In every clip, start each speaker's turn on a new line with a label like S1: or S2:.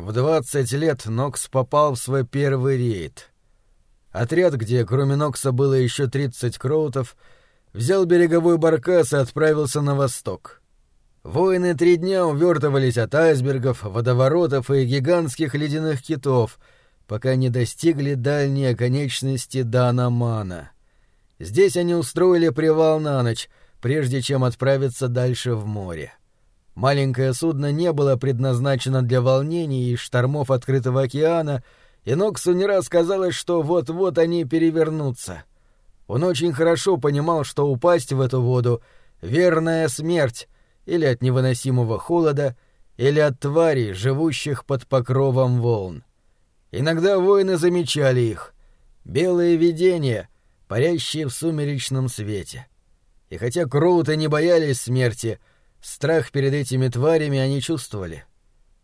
S1: В 20 лет Нокс попал в свой первый рейд. Отряд, где кроме Нокса было еще 30 кроутов, взял береговой баркас и отправился на восток. Воины три дня увертывались от айсбергов, водоворотов и гигантских ледяных китов, пока не достигли дальней оконечности Данамана. Здесь они устроили привал на ночь, прежде чем отправиться дальше в море. Маленькое судно не было предназначено для волнений и штормов открытого океана, и Ноксу не раз казалось, что вот-вот они перевернутся. Он очень хорошо понимал, что упасть в эту воду — верная смерть, или от невыносимого холода, или от тварей, живущих под покровом волн. Иногда воины замечали их — белые видения, парящие в сумеречном свете. И хотя Кроуты не боялись смерти — Страх перед этими тварями они чувствовали.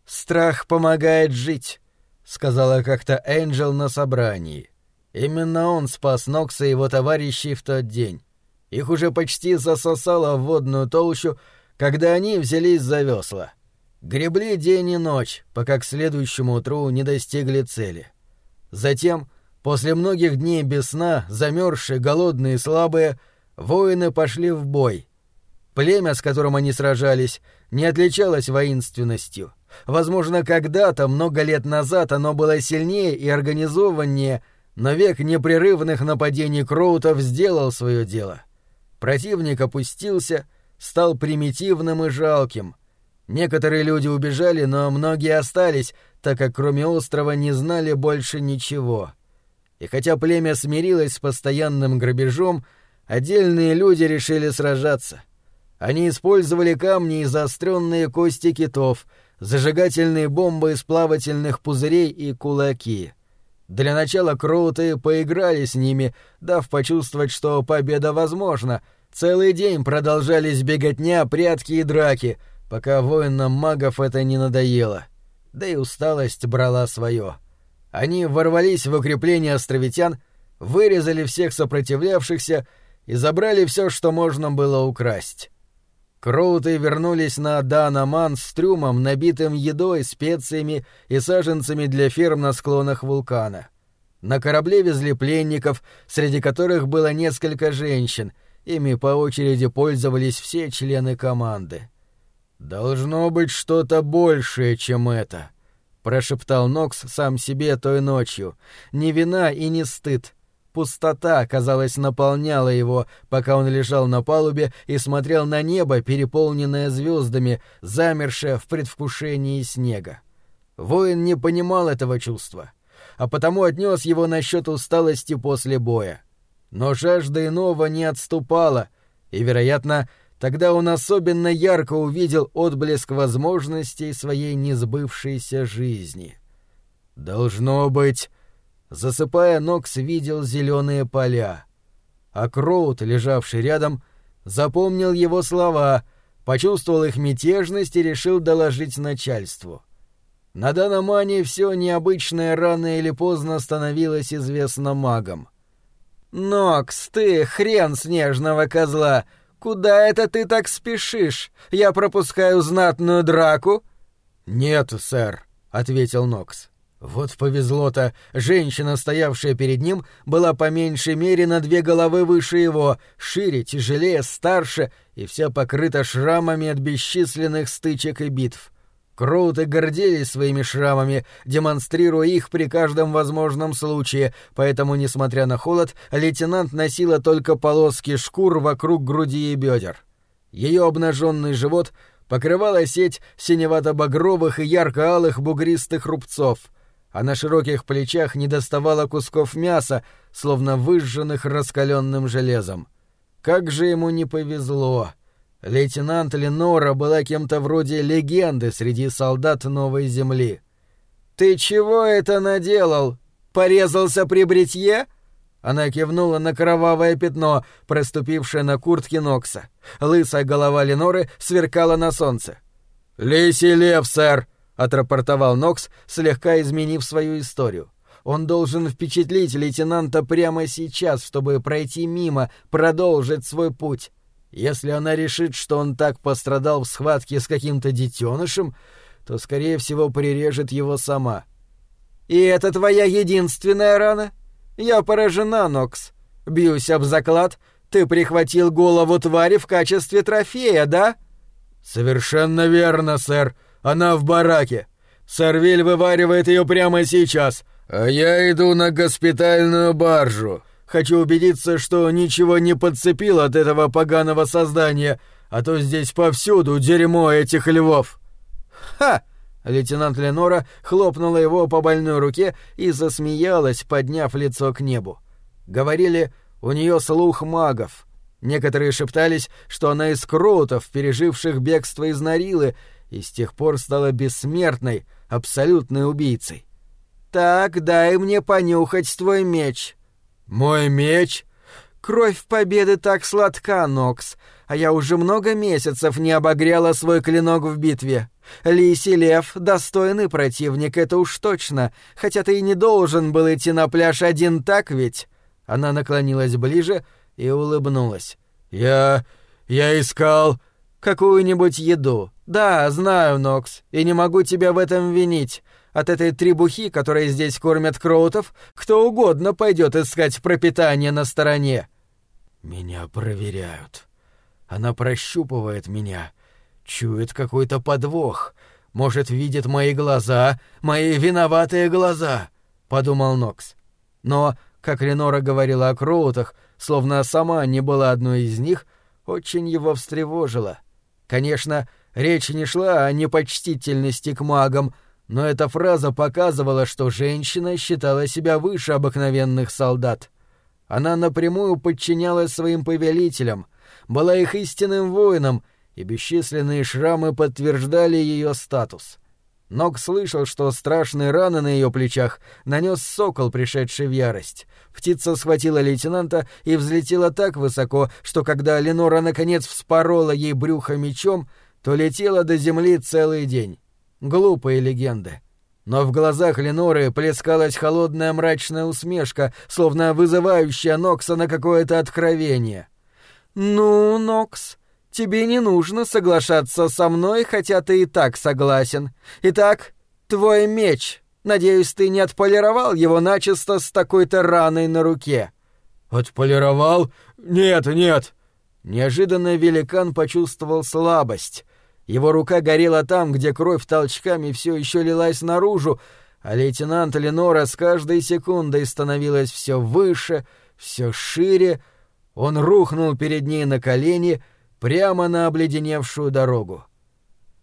S1: «Страх помогает жить», — сказала как-то Энджел на собрании. Именно он спас Нокса и его товарищей в тот день. Их уже почти засосало в водную толщу, когда они взялись за весла. Гребли день и ночь, пока к следующему утру не достигли цели. Затем, после многих дней без сна, замерзшие, голодные и слабые, воины пошли в бой, Племя, с которым они сражались, не отличалось воинственностью. Возможно, когда-то, много лет назад, оно было сильнее и организованнее, но век непрерывных нападений Кроутов сделал свое дело. Противник опустился, стал примитивным и жалким. Некоторые люди убежали, но многие остались, так как кроме острова не знали больше ничего. И хотя племя смирилось с постоянным грабежом, отдельные люди решили сражаться. Они использовали камни и заостренные кости китов, зажигательные бомбы из плавательных пузырей и кулаки. Для начала Кроуты поиграли с ними, дав почувствовать, что победа возможна. Целый день продолжались беготня, прятки и драки, пока воинам магов это не надоело. Да и усталость брала свое. Они ворвались в укрепление островитян, вырезали всех сопротивлявшихся и забрали все, что можно было украсть. Кроуты вернулись на Данаман с трюмом, набитым едой, специями и саженцами для ферм на склонах вулкана. На корабле везли пленников, среди которых было несколько женщин, ими по очереди пользовались все члены команды. «Должно быть что-то большее, чем это», — прошептал Нокс сам себе той ночью. «Не вина и не стыд, Пустота, казалось, наполняла его, пока он лежал на палубе и смотрел на небо, переполненное звездами, замершее в предвкушении снега. Воин не понимал этого чувства, а потому отнес его насчет усталости после боя. Но жажда иного не отступала, и, вероятно, тогда он особенно ярко увидел отблеск возможностей своей несбывшейся жизни. «Должно быть...» Засыпая, Нокс видел зеленые поля. А Кроут, лежавший рядом, запомнил его слова, почувствовал их мятежность и решил доложить начальству. На Данамане все необычное рано или поздно становилось известно магам. «Нокс, ты хрен снежного козла! Куда это ты так спешишь? Я пропускаю знатную драку?» «Нет, сэр», — ответил Нокс. Вот повезло-то, женщина, стоявшая перед ним, была по меньшей мере на две головы выше его, шире, тяжелее, старше и вся покрыта шрамами от бесчисленных стычек и битв. Кроуты гордились своими шрамами, демонстрируя их при каждом возможном случае, поэтому, несмотря на холод, лейтенант носила только полоски шкур вокруг груди и бедер. Ее обнаженный живот покрывала сеть синевато-багровых и ярко-алых бугристых рубцов — а на широких плечах не доставало кусков мяса, словно выжженных раскаленным железом. Как же ему не повезло! Лейтенант Ленора была кем-то вроде легенды среди солдат Новой Земли. «Ты чего это наделал? Порезался при бритье?» Она кивнула на кровавое пятно, проступившее на куртке Нокса. Лысая голова Леноры сверкала на солнце. «Лиси лев, сэр!» Отрапортовал Нокс, слегка изменив свою историю. Он должен впечатлить лейтенанта прямо сейчас, чтобы пройти мимо, продолжить свой путь. Если она решит, что он так пострадал в схватке с каким-то детенышем, то, скорее всего, прирежет его сама.
S2: «И это твоя единственная рана? Я поражена, Нокс. Бьюсь об заклад, ты прихватил голову твари в качестве трофея, да?»
S1: «Совершенно верно, сэр. Она в бараке. Сэр Виль вываривает ее прямо сейчас, а я иду на госпитальную баржу. Хочу убедиться, что ничего не подцепил от этого поганого создания, а то здесь повсюду дерьмо этих львов».
S2: «Ха!» Лейтенант Ленора хлопнула его по больной руке и засмеялась, подняв лицо к небу. Говорили, у нее слух магов. Некоторые шептались, что она из кротов, переживших бегство из Нарилы, и с тех пор стала бессмертной, абсолютной убийцей. «Так, дай мне понюхать твой меч».
S1: «Мой меч?»
S2: «Кровь победы так сладка, Нокс, а я уже много месяцев не обогрела свой клинок в битве. Лиси Лев — достойный противник, это уж точно, хотя ты и не должен был идти на пляж один, так ведь?» Она наклонилась ближе и улыбнулась.
S1: «Я... я искал...»
S2: «Какую-нибудь еду. Да, знаю, Нокс, и не могу тебя в этом винить. От этой требухи, которой здесь кормят кроутов, кто угодно пойдет искать пропитание на стороне».
S1: «Меня проверяют. Она прощупывает меня, чует какой-то подвох. Может, видит мои глаза, мои виноватые глаза», — подумал Нокс. Но как Ленора говорила о Кроутах, словно сама не была одной из них, очень его встревожило. Конечно, речь не шла о непочтительности к магам, но эта фраза показывала, что женщина считала себя выше обыкновенных солдат. Она напрямую подчинялась своим повелителям, была их истинным воином, и бесчисленные шрамы подтверждали ее статус. Нок слышал, что страшные раны на ее плечах нанес сокол, пришедший в ярость. Птица схватила лейтенанта и взлетела так высоко, что когда Ленора наконец вспорола ей брюхо мечом, то летела до земли целый день. Глупые легенды. Но в глазах Леноры плескалась холодная мрачная усмешка, словно вызывающая Нокса на какое-то откровение.
S2: «Ну, Нокс, Тебе не нужно соглашаться со мной, хотя ты и так согласен. Итак, твой меч. Надеюсь, ты не отполировал его начисто с такой-то раной на руке.
S1: Отполировал? Нет, нет.
S2: Неожиданно великан почувствовал слабость. Его рука горела там, где кровь толчками все еще лилась наружу, а лейтенант Ленора с каждой секундой становилась все выше, все шире. Он рухнул перед ней на колени — прямо на обледеневшую дорогу.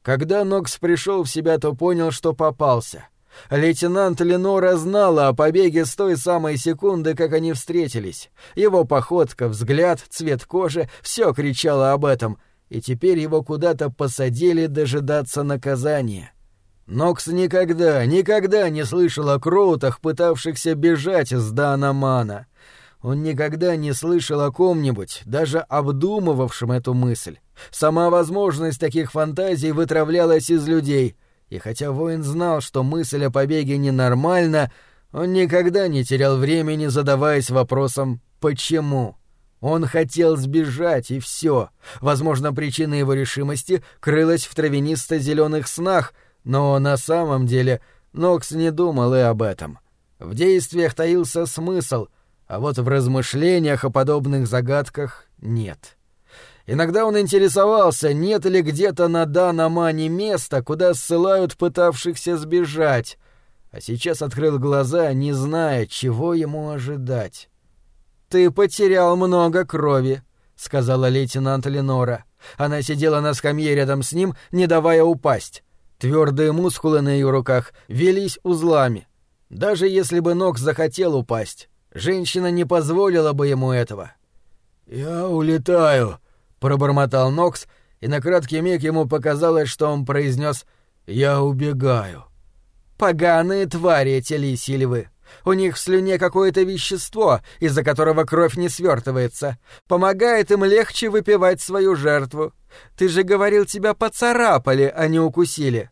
S2: Когда Нокс пришел в себя, то понял, что попался. Лейтенант Ленора знала о побеге с той самой секунды, как они встретились. Его походка, взгляд, цвет кожи — все кричало об этом, и теперь его куда-то посадили дожидаться наказания. Нокс никогда, никогда не слышал о Кроутах, пытавшихся бежать из Данамана. Он никогда не слышал о ком-нибудь, даже обдумывавшем эту мысль. Сама возможность таких фантазий вытравлялась из людей, и хотя воин знал, что мысль о побеге ненормальна, он никогда не терял времени, задаваясь вопросом «почему?». Он хотел сбежать, и все. Возможно, причина его решимости крылась в травянисто-зеленых снах, но на самом деле Нокс не думал и об этом. В действиях таился смысл — а вот в размышлениях о подобных загадках нет. Иногда он интересовался, нет ли где-то на Данамане места, куда ссылают пытавшихся сбежать, а сейчас открыл глаза, не зная, чего ему ожидать. «Ты потерял много крови», — сказала лейтенант Ленора. Она сидела на скамье рядом с ним, не давая упасть. Твердые мускулы на ее руках велись узлами. Даже если бы Нокс захотел упасть, Женщина не позволила бы ему этого. «Я улетаю», — пробормотал Нокс, и на краткий миг ему показалось, что он произнес «Я убегаю». «Поганые твари эти лисьи львы. У них в слюне какое-то вещество, из-за которого кровь не свертывается. Помогает им легче выпивать свою жертву. Ты же говорил, тебя поцарапали, а не укусили».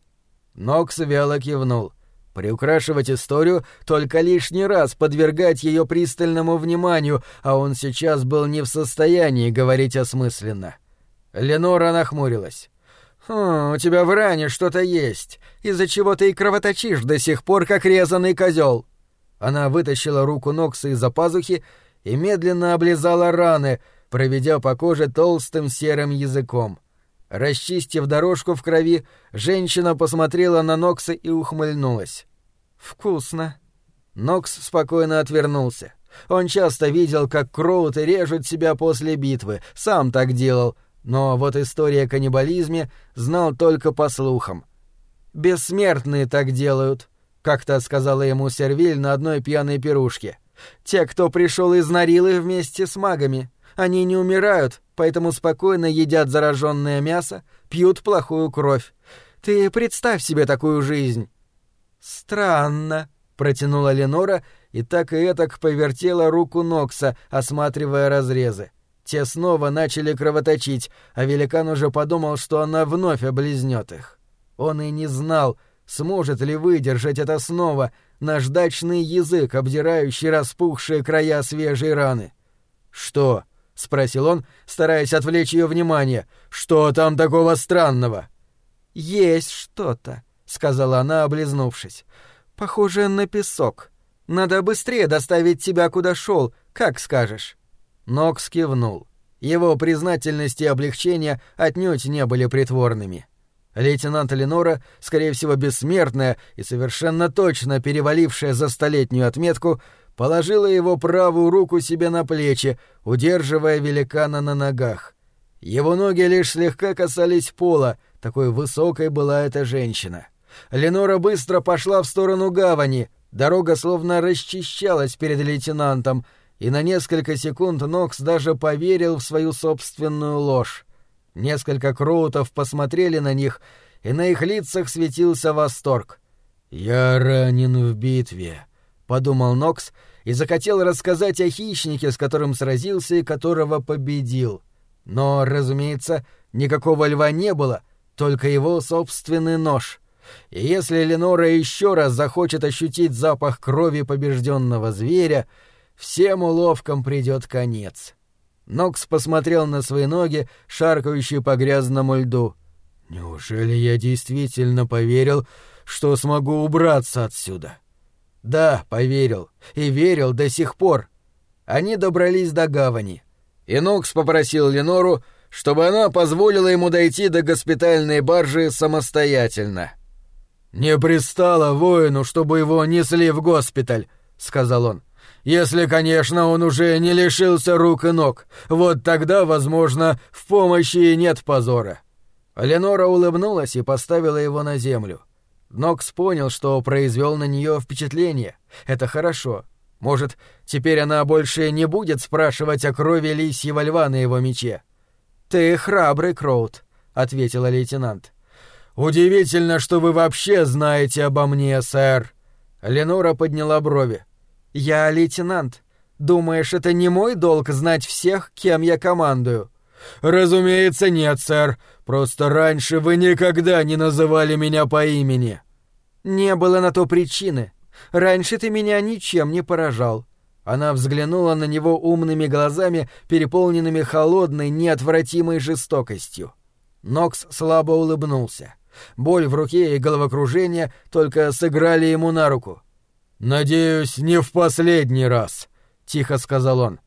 S2: Нокс вяло кивнул. Приукрашивать историю, только лишний раз подвергать ее пристальному вниманию, а он сейчас был не в состоянии говорить осмысленно. Ленора нахмурилась. «У тебя в ране что-то есть, из-за чего ты и кровоточишь до сих пор, как резанный козел. Она вытащила руку Нокса из-за пазухи и медленно облизала раны, проведя по коже толстым серым языком. Расчистив дорожку в крови, женщина посмотрела на Нокса и ухмыльнулась. «Вкусно». Нокс спокойно отвернулся. Он часто видел, как кроуты режут себя после битвы, сам так делал, но вот история о каннибализме знал только по слухам. «Бессмертные так делают», — как-то сказала ему Сервиль на одной пьяной пирушке. «Те, кто пришел из Нарилы вместе с магами. Они не умирают, поэтому спокойно едят зараженное мясо, пьют плохую кровь. Ты представь себе такую жизнь». «Странно», — протянула Ленора и так и этак повертела руку Нокса, осматривая разрезы. Те снова начали кровоточить, а великан уже подумал, что она вновь облизнет их. Он и не знал, сможет ли выдержать это снова, наждачный язык, обдирающий распухшие края свежей раны. «Что?» — спросил он, стараясь отвлечь ее внимание. «Что там такого странного?» «Есть что-то», — сказала она, облизнувшись. «Похоже на песок. Надо быстрее доставить тебя куда шел, как скажешь». Нокс кивнул. Его признательность и облегчение отнюдь не были притворными. Лейтенант Ленора, скорее всего, бессмертная и совершенно точно перевалившая за столетнюю отметку, положила его правую руку себе на плечи, удерживая великана на ногах. Его ноги лишь слегка касались пола, такой высокой была эта женщина. Ленора быстро пошла в сторону гавани, дорога словно расчищалась перед лейтенантом, и на несколько секунд Нокс даже поверил в свою собственную ложь. Несколько кроутов посмотрели на них, и на их лицах светился восторг. «Я ранен в битве», — подумал Нокс и захотел рассказать о хищнике, с которым сразился и которого победил. Но, разумеется, никакого льва не было, только его собственный нож. И если Ленора еще раз захочет ощутить запах крови побежденного зверя, всем уловкам придет конец. Нокс посмотрел на свои ноги, шаркающие по грязному льду. «Неужели я действительно поверил, что смогу убраться отсюда?» «Да, поверил. И верил до сих пор». Они добрались до гавани. И Нокс попросил Ленору, чтобы она позволила ему дойти до госпитальной баржи самостоятельно. «Не пристало воину, чтобы его несли в госпиталь», — сказал он. Если, конечно, он уже не лишился рук и ног, вот тогда, возможно, в помощи нет позора». Ленора улыбнулась и поставила его на землю. Нокс понял, что произвел на нее впечатление. Это хорошо. Может, теперь она больше не будет спрашивать о крови лисьего льва на его мече. «Ты храбрый, Кроут», — ответила лейтенант. «Удивительно, что вы вообще знаете обо мне, сэр». Ленора подняла брови. «Я лейтенант. Думаешь, это не мой долг знать всех, кем я командую?» «Разумеется, нет, сэр. Просто раньше вы никогда не называли меня по имени». «Не было на то причины. Раньше ты меня ничем не поражал». Она взглянула на него умными глазами, переполненными холодной, неотвратимой жестокостью. Нокс слабо улыбнулся. Боль в руке и головокружение только сыграли ему на руку. «Надеюсь, не в последний раз», — тихо сказал он.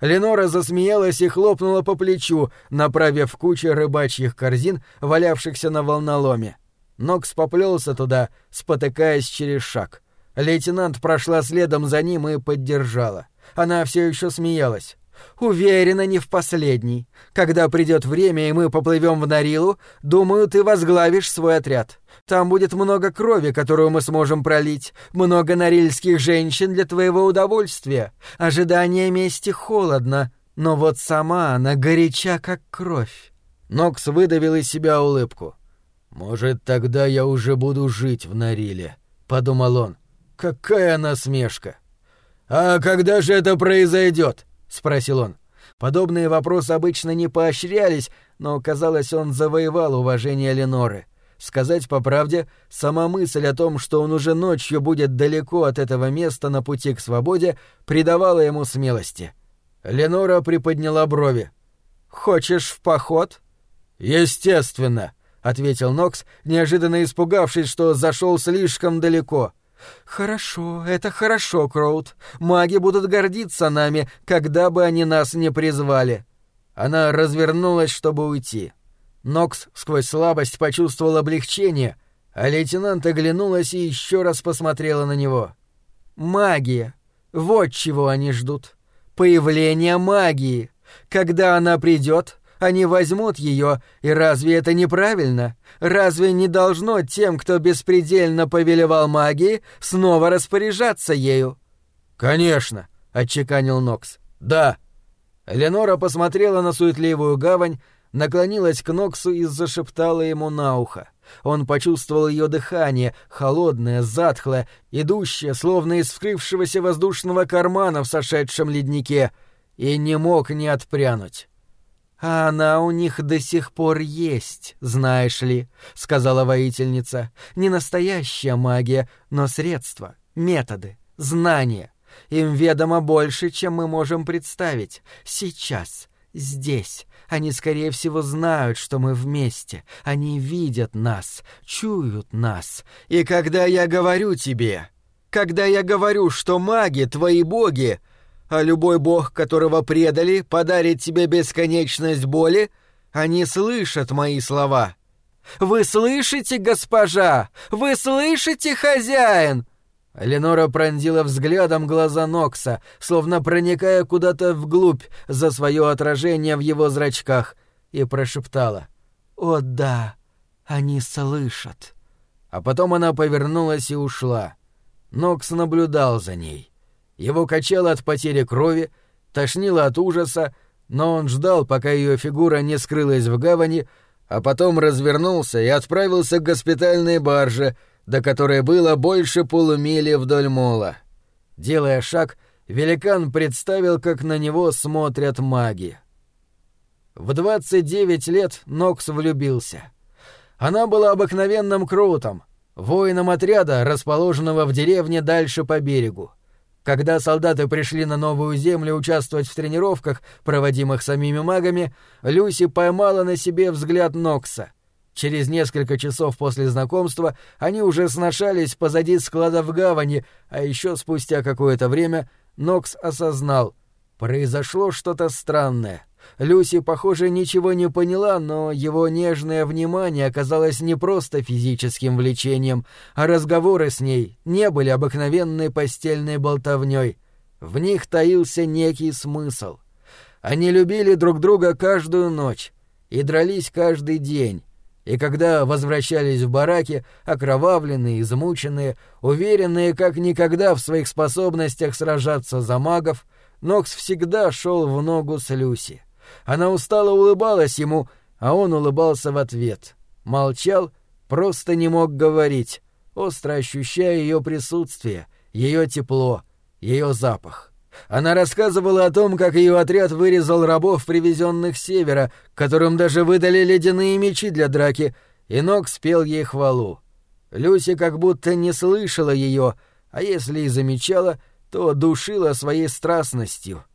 S2: Ленора засмеялась и хлопнула по плечу, направив кучу рыбачьих корзин, валявшихся на волноломе. Нокс поплелся туда, спотыкаясь через шаг. Лейтенант прошла следом за ним и поддержала. Она все еще смеялась. Уверена, не в последний. Когда придет время, и мы поплывем в Нарилу, думаю, ты возглавишь свой отряд. Там будет много крови, которую мы сможем пролить, много норильских женщин для твоего удовольствия. Ожидание мести холодно, но вот сама она горяча, как кровь». Нокс выдавил из себя улыбку. «Может, тогда я уже буду жить в Нариле», — подумал он. «Какая насмешка!» «А когда же это произойдет?» — спросил он. Подобные вопросы обычно не поощрялись, но, казалось, он завоевал уважение Леноры. Сказать по правде, сама мысль о том, что он уже ночью будет далеко от этого места на пути к свободе, придавала ему смелости. Ленора приподняла брови. «Хочешь в поход?» «Естественно», —— ответил Нокс, неожиданно испугавшись, что зашел слишком далеко. «Хорошо, это хорошо, Кроуд. Маги будут гордиться нами, когда бы они нас не призвали». Она развернулась, чтобы уйти. Нокс сквозь слабость почувствовал облегчение, а лейтенант оглянулась и еще раз посмотрела на него. «Магия. Вот чего они ждут. Появление магии. Когда она придет, они возьмут ее, и разве это неправильно? Разве не должно тем, кто беспредельно повелевал магией, снова распоряжаться ею?
S1: Конечно, отчеканил Нокс. Да. Ленора посмотрела на суетливую гавань, наклонилась к Ноксу и зашептала ему на ухо. Он почувствовал ее дыхание, холодное, затхлое, идущее, словно из вскрывшегося воздушного кармана в сошедшем леднике, и не мог не отпрянуть.
S2: «А она у них до сих пор есть, знаешь ли», — сказала воительница. «Не настоящая магия, но средства, методы, знания. Им ведомо больше, чем мы можем представить. Сейчас, здесь. Они, скорее всего, знают, что мы вместе. Они видят нас, чуют нас. И когда я говорю тебе, когда я говорю, что маги — твои боги, — а любой бог, которого предали, подарит тебе бесконечность боли, они слышат мои слова. Вы слышите, госпожа? Вы слышите, хозяин? Ленора пронзила взглядом глаза Нокса, словно проникая куда-то вглубь за свое отражение в его зрачках, и прошептала. «О да, они слышат». А потом она повернулась и ушла. Нокс наблюдал за ней. Его качало от потери крови, тошнило от ужаса, но он ждал, пока ее фигура не скрылась в гавани, а потом развернулся и отправился к госпитальной барже, до которой было больше полумили вдоль мола. Делая шаг, великан представил, как на него смотрят маги. В 29 лет Нокс влюбился. Она была обыкновенным крутом, воином отряда, расположенного в деревне дальше по берегу. Когда солдаты пришли на новую землю участвовать в тренировках, проводимых самими магами, Люси поймала на себе взгляд Нокса. Через несколько часов после знакомства они уже сношались позади склада в гавани, а еще спустя какое-то время Нокс осознал — произошло что-то странное — Люси, похоже, ничего не поняла, но его нежное внимание оказалось не просто физическим влечением, а разговоры с ней не были обыкновенной постельной болтовней. В них таился некий смысл. Они любили друг друга каждую ночь и дрались каждый день. И когда возвращались в бараки, окровавленные, измученные, уверенные как никогда в своих способностях сражаться за магов, Нокс всегда шел в ногу с Люси. Она устало улыбалась ему, а он улыбался в ответ. Молчал, просто не мог говорить, остро ощущая ее присутствие, ее тепло, ее запах. Она рассказывала о том, как ее отряд вырезал рабов, привезенных с севера, которым даже выдали ледяные мечи для драки, и Нок спел ей хвалу. Люси как будто не слышала ее, а если и замечала, то душила своей страстностью —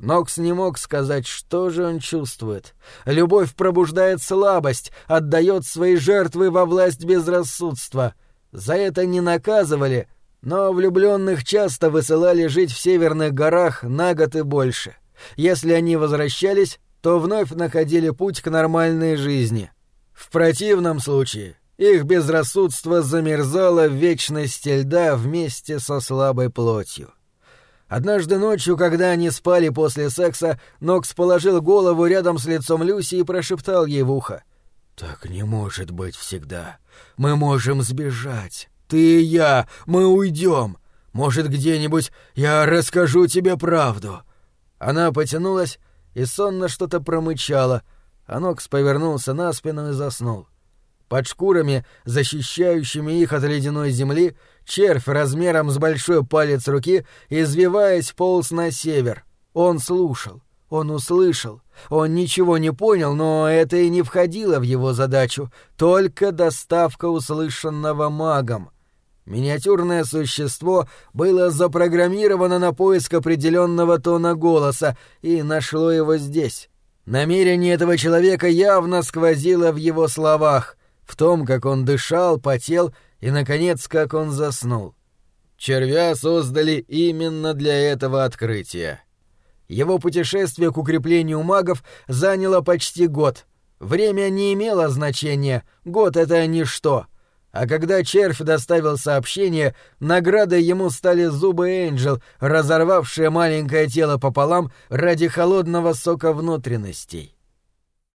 S2: Нокс не мог сказать, что же он чувствует. Любовь пробуждает слабость, отдает свои жертвы во власть безрассудства. За это не наказывали, но влюбленных часто высылали жить в северных горах на год и больше. Если они возвращались, то вновь находили путь к нормальной жизни. В противном случае их безрассудство замерзало в вечности льда вместе со слабой плотью. Однажды ночью, когда они спали после секса, Нокс положил голову рядом с лицом Люси и прошептал ей в ухо. «Так не может быть всегда. Мы можем сбежать. Ты и я, мы уйдем. Может, где-нибудь я расскажу тебе правду». Она потянулась и сонно что-то промычала, а Нокс повернулся на спину и заснул. Под шкурами, защищающими их от ледяной земли, червь размером с большой палец руки, извиваясь, полз на север. Он слушал, он услышал, он ничего не понял, но это и не входило в его задачу, только доставка услышанного магом. Миниатюрное существо было запрограммировано на поиск определенного тона голоса и нашло его здесь. Намерение этого человека явно сквозило в его словах в том, как он дышал, потел и, наконец, как он заснул. Червя создали именно для этого открытия. Его путешествие к укреплению магов заняло почти год. Время не имело значения, год — это ничто. А когда червь доставил сообщение, наградой ему стали зубы Энджел, разорвавшие маленькое тело пополам ради холодного сока внутренностей.